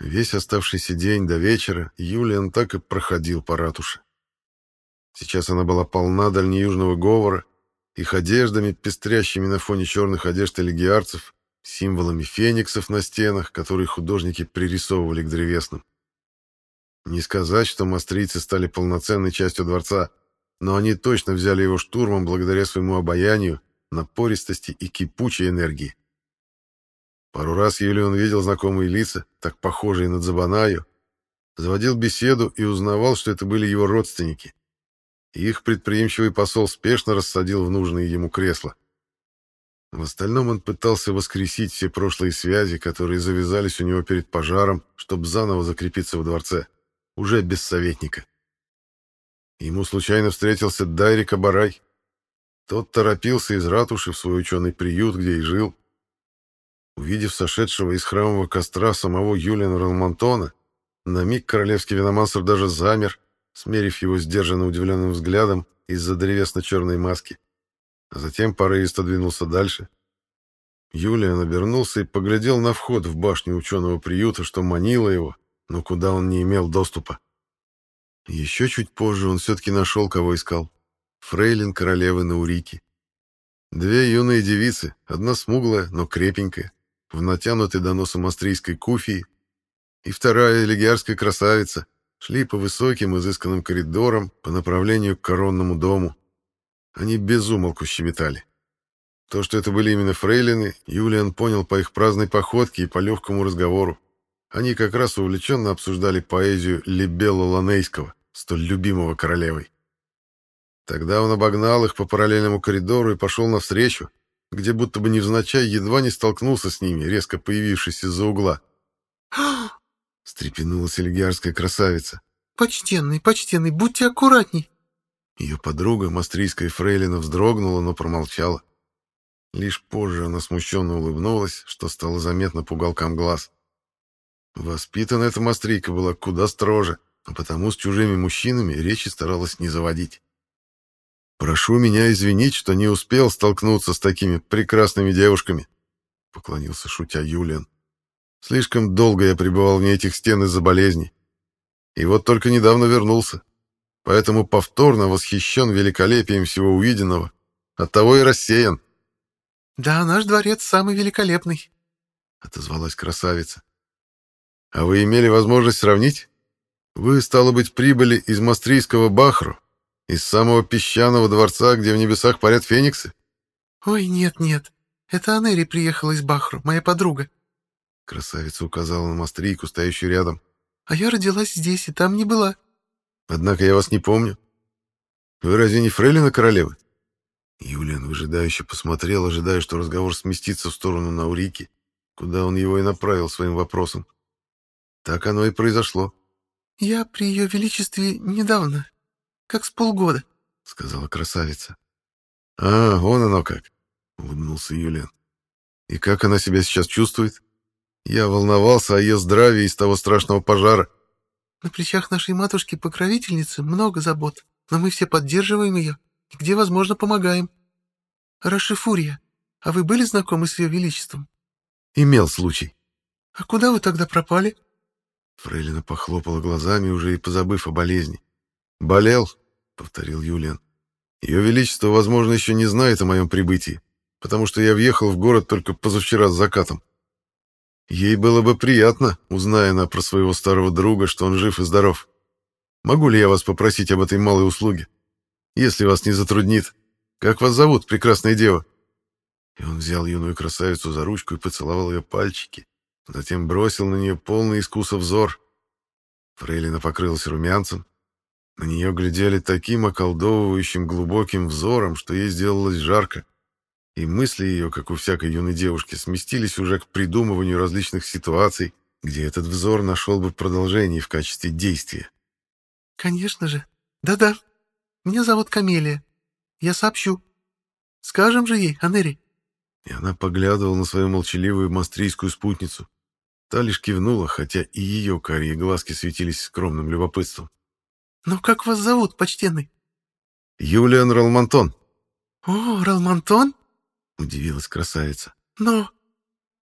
Весь оставшийся день до вечера Юлиан так и проходил по ратуше. Сейчас она была полна дальнеюжного говора, их одеждами, пестрящими на фоне черных одежд элегиарцев, символами фениксов на стенах, которые художники пририсовывали к древесным. Не сказать, что мастрийцы стали полноценной частью дворца, но они точно взяли его штурмом благодаря своему обаянию, напористости и кипучей энергии. Пару раз Юлион видел знакомые лица, так похожие на Дзабанаю, заводил беседу и узнавал, что это были его родственники. Их предприимчивый посол спешно рассадил в нужные ему кресла. В остальном он пытался воскресить все прошлые связи, которые завязались у него перед пожаром, чтобы заново закрепиться в дворце, уже без советника. Ему случайно встретился Дайрик Абарай. Тот торопился из ратуши в свой ученый приют, где и жил, Увидев сошедшего из храмового костра самого Юлиана Ралмонтона, на миг королевский виномансер даже замер, смерив его сдержанно удивленным взглядом из-за древесно-черной маски, а затем порывисто двинулся дальше. Юлиан обернулся и поглядел на вход в башню ученого приюта, что манило его, но куда он не имел доступа. Еще чуть позже он все-таки нашел, кого искал. Фрейлин королевы Наурики. Две юные девицы, одна смуглая, но крепенькая, в натянутой до носа мастрийской куфии, и вторая элегиарская красавица шли по высоким изысканным коридорам по направлению к коронному дому. Они безумолку щебетали. То, что это были именно фрейлины, Юлиан понял по их праздной походке и по легкому разговору. Они как раз увлеченно обсуждали поэзию Либелла Ланейского, столь любимого королевой. Тогда он обогнал их по параллельному коридору и пошел навстречу, где будто бы невзначай едва не столкнулся с ними, резко появившись из-за угла. Стрепенулась эльгиарская красавица. «Почтенный, почтенный, будьте аккуратней!» Ее подруга, мастрийская фрейлина, вздрогнула, но промолчала. Лишь позже она смущенно улыбнулась, что стало заметно по уголкам глаз. Воспитана эта мастрийка была куда строже, а потому с чужими мужчинами речи старалась не заводить. «Прошу меня извинить, что не успел столкнуться с такими прекрасными девушками», — поклонился шутя Юлиан. «Слишком долго я пребывал вне этих стен из-за болезни. И вот только недавно вернулся. Поэтому повторно восхищен великолепием всего увиденного. Оттого и рассеян». «Да, наш дворец самый великолепный», — отозвалась красавица. «А вы имели возможность сравнить? Вы, стало быть, прибыли из Мастрийского Бахру, из самого песчаного дворца, где в небесах парят фениксы? Ой, нет-нет, это Анери приехала из Бахру, моя подруга. Красавица указала на мастрийку, стоящую рядом. А я родилась здесь и там не была. Однако я вас не помню. Вы разве не фрейлина королевы? Юлиан выжидающе посмотрел, ожидая, что разговор сместится в сторону Наурики, куда он его и направил своим вопросом. Так оно и произошло. «Я при ее величестве недавно, как с полгода», — сказала красавица. «А, вон оно как», — улыбнулся Юлиан. «И как она себя сейчас чувствует? Я волновался о ее здравии из того страшного пожара». «На плечах нашей матушки-покровительницы много забот, но мы все поддерживаем ее и где возможно помогаем. Рашифурия, а вы были знакомы с ее величеством?» «Имел случай». «А куда вы тогда пропали?» Фрейлина похлопала глазами, уже и позабыв о болезни. «Болел», — повторил Юлиан. «Ее Величество, возможно, еще не знает о моем прибытии, потому что я въехал в город только позавчера с закатом. Ей было бы приятно, узная она про своего старого друга, что он жив и здоров. Могу ли я вас попросить об этой малой услуге? Если вас не затруднит. Как вас зовут, прекрасная дева?» И он взял юную красавицу за ручку и поцеловал ее пальчики, Затем бросил на нее полный искуса взор. Фрейлина покрылась румянцем. На нее глядели таким околдовывающим глубоким взором, что ей сделалось жарко. И мысли ее, как у всякой юной девушки, сместились уже к придумыванию различных ситуаций, где этот взор нашел бы продолжение в качестве действия. «Конечно же. Да-да. Меня зовут Камелия. Я сообщу. Скажем же ей, Анери». И она поглядывала на свою молчаливую мастрийскую спутницу. Та лишь кивнула, хотя и ее карие глазки светились скромным любопытством. «Но как вас зовут, почтенный?» «Юлиан Ралмантон». «О, Ралмантон?» — удивилась красавица. «Но...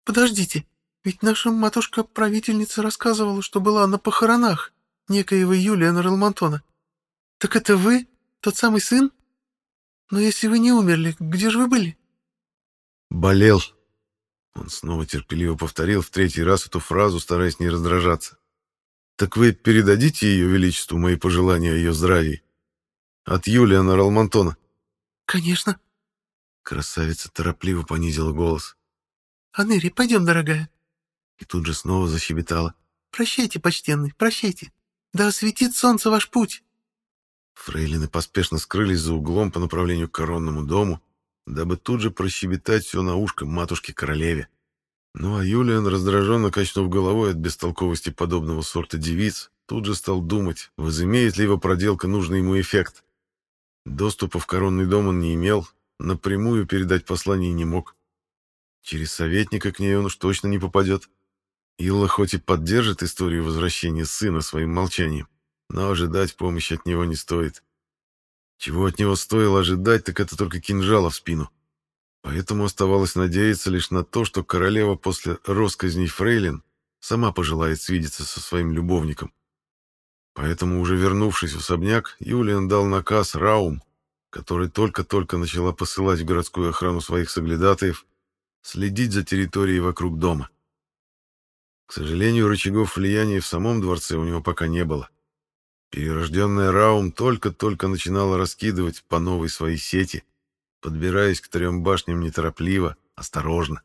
подождите, ведь наша матушка-правительница рассказывала, что была на похоронах некоего Юлиана Ралмантона. Так это вы, тот самый сын? Но если вы не умерли, где же вы были?» «Болел», он снова терпеливо повторил в третий раз эту фразу, стараясь не раздражаться. «Так вы передадите ее величеству мои пожелания о ее здравии? От Юлиана Ралмантона?» «Конечно». Красавица торопливо понизила голос. «Анери, пойдем, дорогая». И тут же снова защебетала. «Прощайте, почтенный, прощайте. Да осветит солнце ваш путь». Фрейлины поспешно скрылись за углом по направлению к коронному дому, дабы тут же прощебетать все на ушко матушке-королеве. Ну а Юлиан, раздраженно качнув головой от бестолковости подобного сорта девиц, тут же стал думать, возымеет ли его проделка нужный ему эффект. Доступа в коронный дом он не имел, напрямую передать послание не мог. Через советника к ней он уж точно не попадет. Илла хоть и поддержит историю возвращения сына своим молчанием, но ожидать помощи от него не стоит. Чего от него стоило ожидать, так это только кинжала в спину. Поэтому оставалось надеяться лишь на то, что королева после росказней фрейлин сама пожелает свидеться со своим любовником. Поэтому, уже вернувшись в особняк, Юлиан дал наказ Раум, который только-только начала посылать в городскую охрану своих соглядатаев, следить за территорией вокруг дома. К сожалению, рычагов влияния в самом дворце у него пока не было. Перерожденная Раум только-только начинала раскидывать по новой свои сети, подбираясь к трем башням неторопливо, осторожно.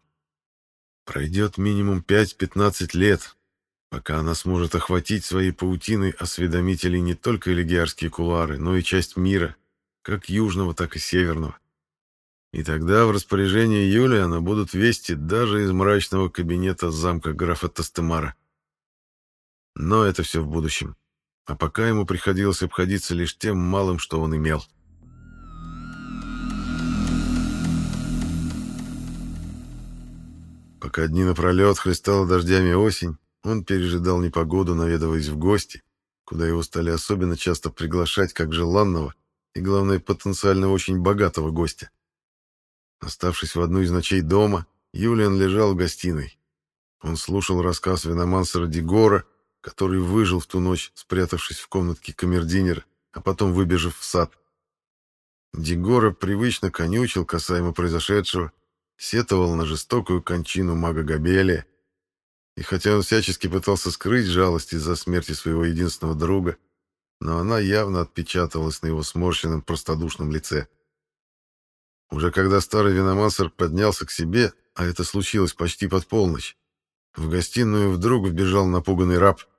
Пройдет минимум 5-15 лет, пока она сможет охватить своей паутиной осведомителей не только элегиарские кулуары, но и часть мира, как южного, так и северного. И тогда в распоряжении Юлиана будут вести даже из мрачного кабинета замка графа Тастемара. Но это все в будущем а пока ему приходилось обходиться лишь тем малым, что он имел. Пока дни напролет хлестала дождями осень, он пережидал непогоду, наведываясь в гости, куда его стали особенно часто приглашать как желанного и, главное, потенциально очень богатого гостя. Оставшись в одну из ночей дома, Юлиан лежал в гостиной. Он слушал рассказ виномансера Дигора, который выжил в ту ночь, спрятавшись в комнатке камердинера, а потом выбежав в сад. Дигора привычно конючил касаемо произошедшего, сетовал на жестокую кончину мага Габелия, и хотя он всячески пытался скрыть жалость из-за смерти своего единственного друга, но она явно отпечаталась на его сморщенном простодушном лице. Уже когда старый виномансер поднялся к себе, а это случилось почти под полночь, в гостиную вдруг вбежал напуганный раб —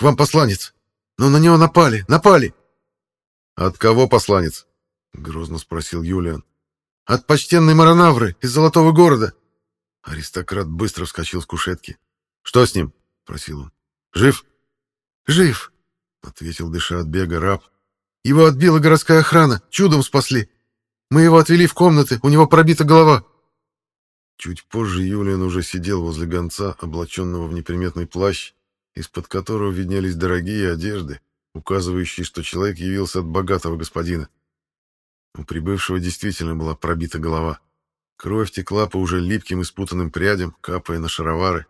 к вам посланец. Но на него напали, напали. От кого посланец? Грозно спросил Юлиан. От почтенной Маранавры из Золотого города. Аристократ быстро вскочил с кушетки. Что с ним? Спросил он. Жив?» «Жив», — ответил дыша от бега раб. «Его отбила городская охрана, чудом спасли. Мы его отвели в комнаты, у него пробита голова». Чуть позже Юлиан уже сидел возле гонца, облаченного в неприметный плащ, из-под которого виднелись дорогие одежды, указывающие, что человек явился от богатого господина. У прибывшего действительно была пробита голова. Кровь текла по уже липким и спутанным прядям, капая на шаровары.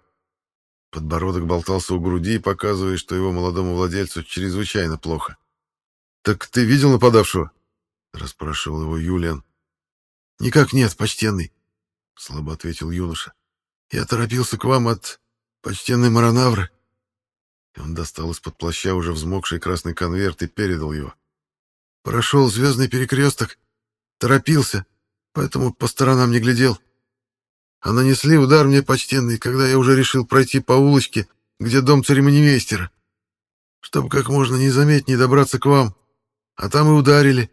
Подбородок болтался у груди, показывая, что его молодому владельцу чрезвычайно плохо. «Так ты видел нападавшего?» — расспрашивал его Юлиан. «Никак нет, почтенный», — слабо ответил юноша. «Я торопился к вам от почтенной Маранавры». Он достал из-под плаща уже взмокший красный конверт и передал его. Прошел звездный перекресток. Торопился, поэтому по сторонам не глядел. А нанесли удар мне почтенный, когда я уже решил пройти по улочке, где дом церемонимейстера. Чтобы как можно незаметнее добраться к вам. А там и ударили.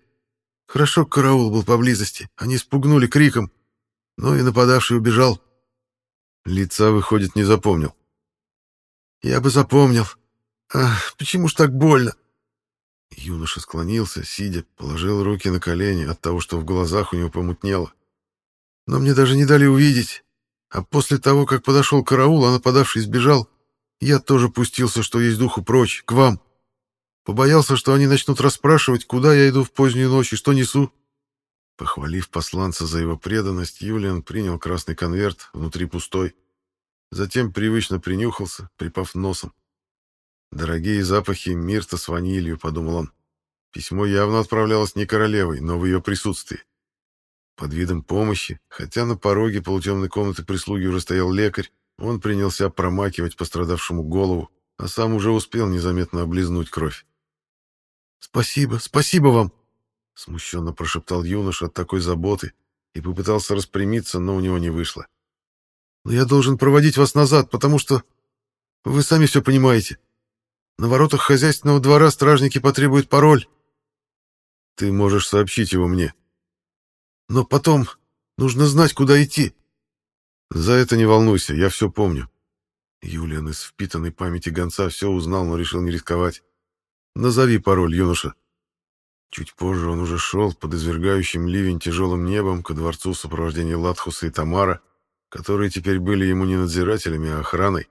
Хорошо караул был поблизости. Они спугнули криком. Ну и нападавший убежал. Лица, выходит, не запомнил. Я бы запомнил. Ах, почему ж так больно? Юноша склонился, сидя, положил руки на колени от того, что в глазах у него помутнело. Но мне даже не дали увидеть. А после того, как подошел караул, а нападавший сбежал, я тоже пустился, что есть духу прочь, к вам. Побоялся, что они начнут расспрашивать, куда я иду в позднюю ночь и что несу. Похвалив посланца за его преданность, Юлиан принял красный конверт, внутри пустой. Затем привычно принюхался, припав носом. Дорогие запахи мирта с ванилью, подумал он. Письмо явно отправлялось не королевой, но в ее присутствии. Под видом помощи, хотя на пороге полутемной комнаты прислуги уже стоял лекарь, он принялся промакивать пострадавшему голову, а сам уже успел незаметно облизнуть кровь. «Спасибо, спасибо вам!» Смущенно прошептал юноша от такой заботы и попытался распрямиться, но у него не вышло. «Но я должен проводить вас назад, потому что... Вы сами все понимаете. На воротах хозяйственного двора стражники потребуют пароль. Ты можешь сообщить его мне. Но потом нужно знать, куда идти. За это не волнуйся, я все помню. Юлиан из впитанной памяти гонца все узнал, но решил не рисковать. Назови пароль, юноша. Чуть позже он уже шел под извергающим ливень тяжелым небом ко дворцу в сопровождении Латхуса и Тамара, которые теперь были ему не надзирателями, а охраной.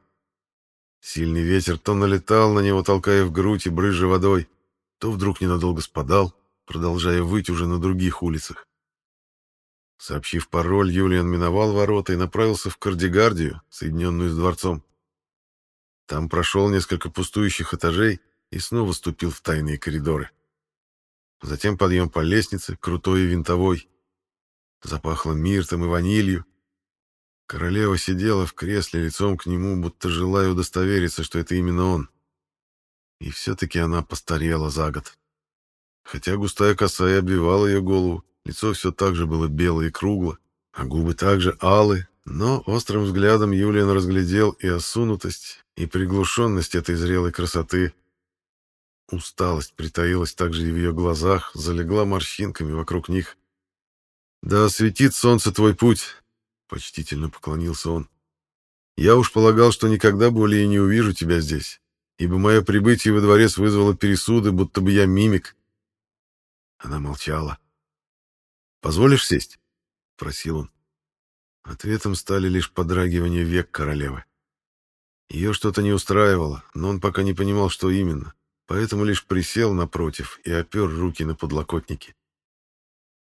Сильный ветер то налетал на него, толкая в грудь и брызжа водой, то вдруг ненадолго спадал, продолжая выть уже на других улицах. Сообщив пароль, Юлиан миновал ворота и направился в Кардигардию, соединенную с дворцом. Там прошел несколько пустующих этажей и снова ступил в тайные коридоры. Затем подъем по лестнице, крутой и винтовой. Запахло миртом и ванилью, Королева сидела в кресле лицом к нему, будто желая удостовериться, что это именно он. И все-таки она постарела за год. Хотя густая коса и обвивала ее голову, лицо все так же было белое и кругло, а губы также алы, но острым взглядом Юлиан разглядел и осунутость, и приглушенность этой зрелой красоты. Усталость притаилась также и в ее глазах, залегла морщинками вокруг них. «Да осветит солнце твой путь», — почтительно поклонился он. «Я уж полагал, что никогда более не увижу тебя здесь, ибо мое прибытие во дворец вызвало пересуды, будто бы я мимик». Она молчала. «Позволишь сесть?» — просил он. Ответом стали лишь подрагивания век королевы. Ее что-то не устраивало, но он пока не понимал, что именно, поэтому лишь присел напротив и опер руки на подлокотники.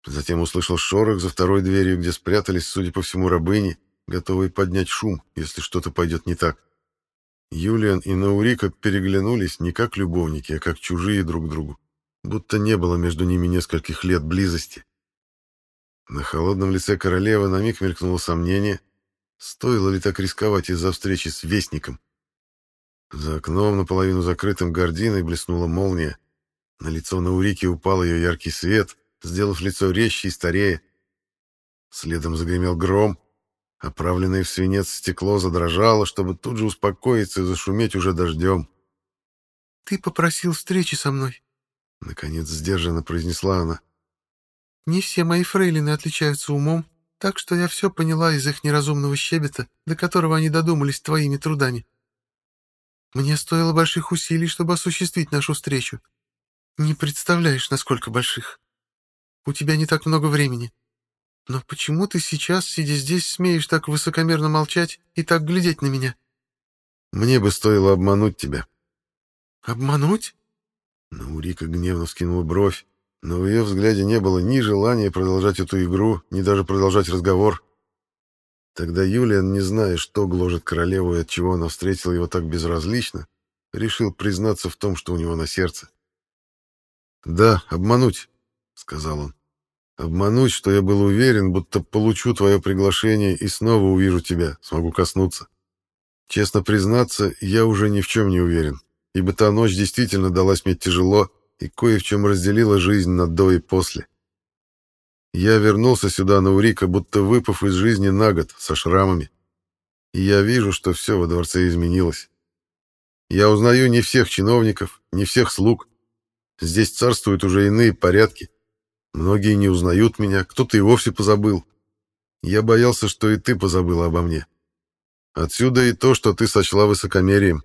Затем услышал шорох за второй дверью, где спрятались, судя по всему, рабыни, готовые поднять шум, если что-то пойдет не так. Юлиан и Наурика переглянулись не как любовники, а как чужие друг другу, будто не было между ними нескольких лет близости. На холодном лице королевы на миг мелькнуло сомнение, стоило ли так рисковать из-за встречи с Вестником. За окном, наполовину закрытым гординой, блеснула молния. На лицо Наурики упал ее яркий свет, сделав лицо резче и старее. Следом загремел гром. Оправленное в свинец стекло задрожало, чтобы тут же успокоиться и зашуметь уже дождем. «Ты попросил встречи со мной», — наконец сдержанно произнесла она. «Не все мои фрейлины отличаются умом, так что я все поняла из их неразумного щебета, до которого они додумались твоими трудами. Мне стоило больших усилий, чтобы осуществить нашу встречу. Не представляешь, насколько больших. У тебя не так много времени. Но почему ты сейчас, сидя здесь, смеешь так высокомерно молчать и так глядеть на меня? Мне бы стоило обмануть тебя. Обмануть? Наурика гневно вскинула бровь, но в ее взгляде не было ни желания продолжать эту игру, ни даже продолжать разговор. Тогда Юлиан, не зная, что гложет королеву и от чего она встретила его так безразлично, решил признаться в том, что у него на сердце. «Да, обмануть», — сказал он. «Обмануть, что я был уверен, будто получу твое приглашение и снова увижу тебя, смогу коснуться. Честно признаться, я уже ни в чем не уверен, ибо та ночь действительно далась мне тяжело и кое в чем разделила жизнь на до и после. Я вернулся сюда на Урика, будто выпав из жизни на год, со шрамами. И я вижу, что все во дворце изменилось. Я узнаю не всех чиновников, не всех слуг. Здесь царствуют уже иные порядки. Многие не узнают меня, кто-то и вовсе позабыл. Я боялся, что и ты позабыла обо мне. Отсюда и то, что ты сочла высокомерием.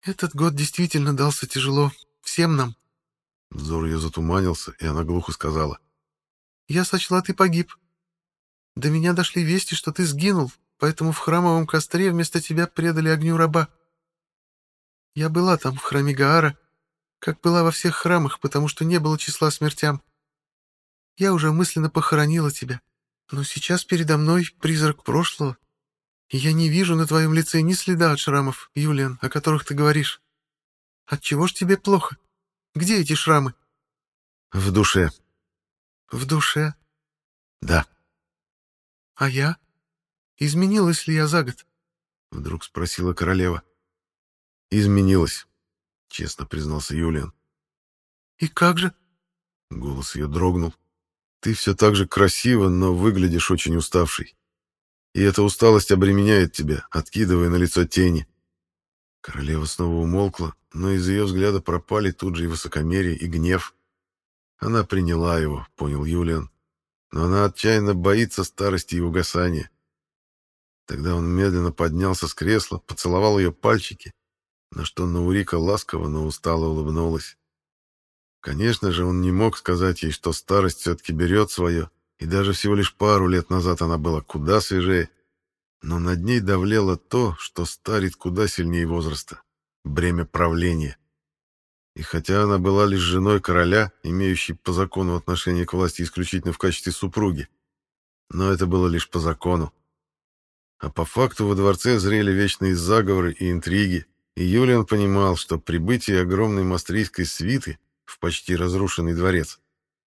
Этот год действительно дался тяжело. Всем нам. Взор ее затуманился, и она глухо сказала. Я сочла, ты погиб. До меня дошли вести, что ты сгинул, поэтому в храмовом костре вместо тебя предали огню раба. Я была там, в храме Гаара, как была во всех храмах, потому что не было числа смертям. Я уже мысленно похоронила тебя, но сейчас передо мной призрак прошлого, и я не вижу на твоем лице ни следа от шрамов, Юлиан, о которых ты говоришь. Отчего ж тебе плохо? Где эти шрамы? В душе, в душе? Да. А я? Изменилась ли я за год? Вдруг спросила королева. Изменилась, честно признался Юлиан. И как же? Голос ее дрогнул. Ты все так же красива, но выглядишь очень уставшей. И эта усталость обременяет тебя, откидывая на лицо тени. Королева снова умолкла, но из ее взгляда пропали тут же и высокомерие, и гнев. Она приняла его, понял Юлиан. Но она отчаянно боится старости и угасания. Тогда он медленно поднялся с кресла, поцеловал ее пальчики, на что Наурика ласково, но устало улыбнулась. Конечно же, он не мог сказать ей, что старость все-таки берет свое, и даже всего лишь пару лет назад она была куда свежее. Но над ней давлело то, что старит куда сильнее возраста — бремя правления. И хотя она была лишь женой короля, имеющей по закону отношение к власти исключительно в качестве супруги, но это было лишь по закону. А по факту во дворце зрели вечные заговоры и интриги, и Юлиан понимал, что прибытие огромной мастрийской свиты в почти разрушенный дворец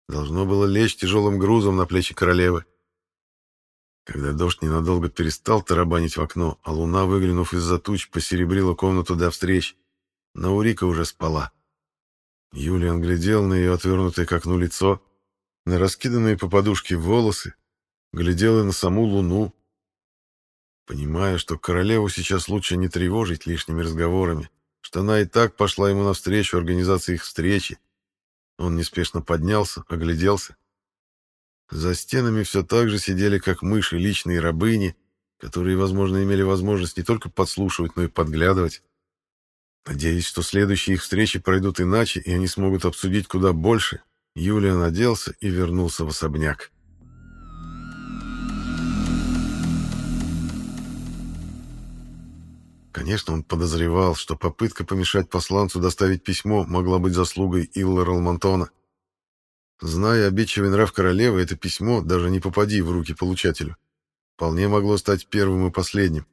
должно было лечь тяжелым грузом на плечи королевы. Когда дождь ненадолго перестал тарабанить в окно, а луна, выглянув из-за туч, посеребрила комнату до встреч, Наурика уже спала. Юлиан глядел на ее отвернутое к окну лицо, на раскиданные по подушке волосы, глядел и на саму луну, понимая, что королеву сейчас лучше не тревожить лишними разговорами, что она и так пошла ему навстречу организации их встречи. Он неспешно поднялся, огляделся. За стенами все так же сидели, как мыши, личные рабыни, которые, возможно, имели возможность не только подслушивать, но и подглядывать. Надеясь, что следующие их встречи пройдут иначе, и они смогут обсудить куда больше, Юлия наделся и вернулся в особняк. Конечно, он подозревал, что попытка помешать посланцу доставить письмо могла быть заслугой Илла Ралмонтона. Зная обидчивый нрав королевы, это письмо, даже не попади в руки получателю, вполне могло стать первым и последним.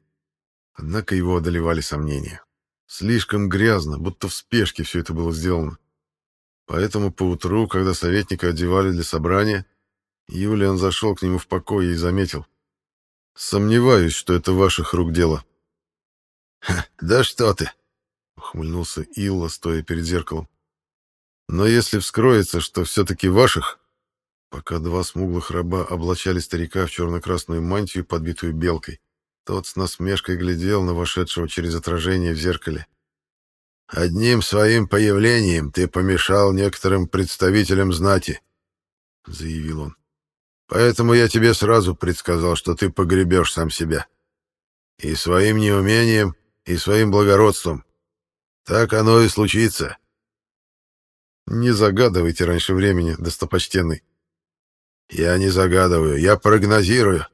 Однако его одолевали сомнения. Слишком грязно, будто в спешке все это было сделано. Поэтому поутру, когда советника одевали для собрания, Юлиан зашел к нему в покое и заметил. «Сомневаюсь, что это ваших рук дело». «Да что ты!» — ухмыльнулся Илла, стоя перед зеркалом. «Но если вскроется, что все-таки ваших...» Пока два смуглых раба облачали старика в черно-красную мантию, подбитую белкой, тот с насмешкой глядел на вошедшего через отражение в зеркале. «Одним своим появлением ты помешал некоторым представителям знати», — заявил он. «Поэтому я тебе сразу предсказал, что ты погребешь сам себя. И своим неумением, и своим благородством. Так оно и случится. Не загадывайте раньше времени, достопочтенный. Я не загадываю, я прогнозирую.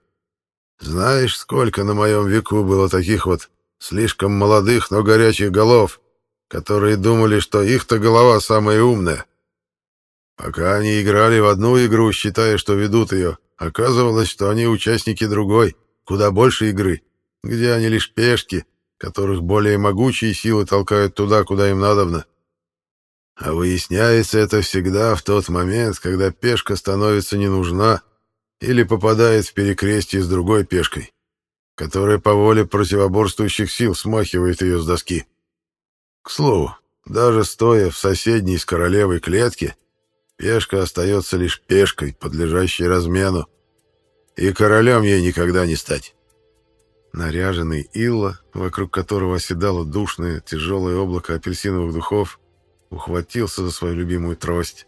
Знаешь, сколько на моем веку было таких вот слишком молодых, но горячих голов, которые думали, что их-то голова самая умная. Пока они играли в одну игру, считая, что ведут ее, оказывалось, что они участники другой, куда больше игры, где они лишь пешки, которых более могучие силы толкают туда, куда им надобно. А выясняется это всегда в тот момент, когда пешка становится не нужна или попадает в перекрестие с другой пешкой, которая по воле противоборствующих сил смахивает ее с доски. К слову, даже стоя в соседней с королевой клетке, пешка остается лишь пешкой, подлежащей размену, и королем ей никогда не стать. Наряженный Илла, вокруг которого оседало душное, тяжелое облако апельсиновых духов, ухватился за свою любимую трость.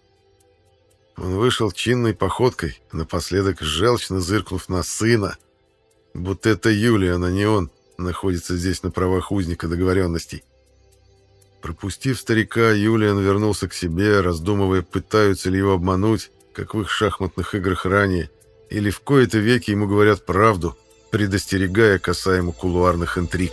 Он вышел чинной походкой, напоследок желчно зыркнув на сына, будто это Юлиан, а не он, находится здесь на правах узника договоренностей. Пропустив старика, Юлиан вернулся к себе, раздумывая, пытаются ли его обмануть, как в их шахматных играх ранее, или в кои-то веки ему говорят правду, предостерегая касаемо кулуарных интриг.